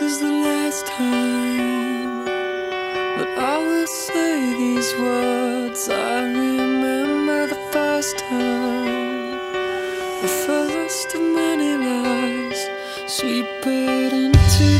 this is the last time that I will say these words. I remember the first time, the first of many lies, swept into.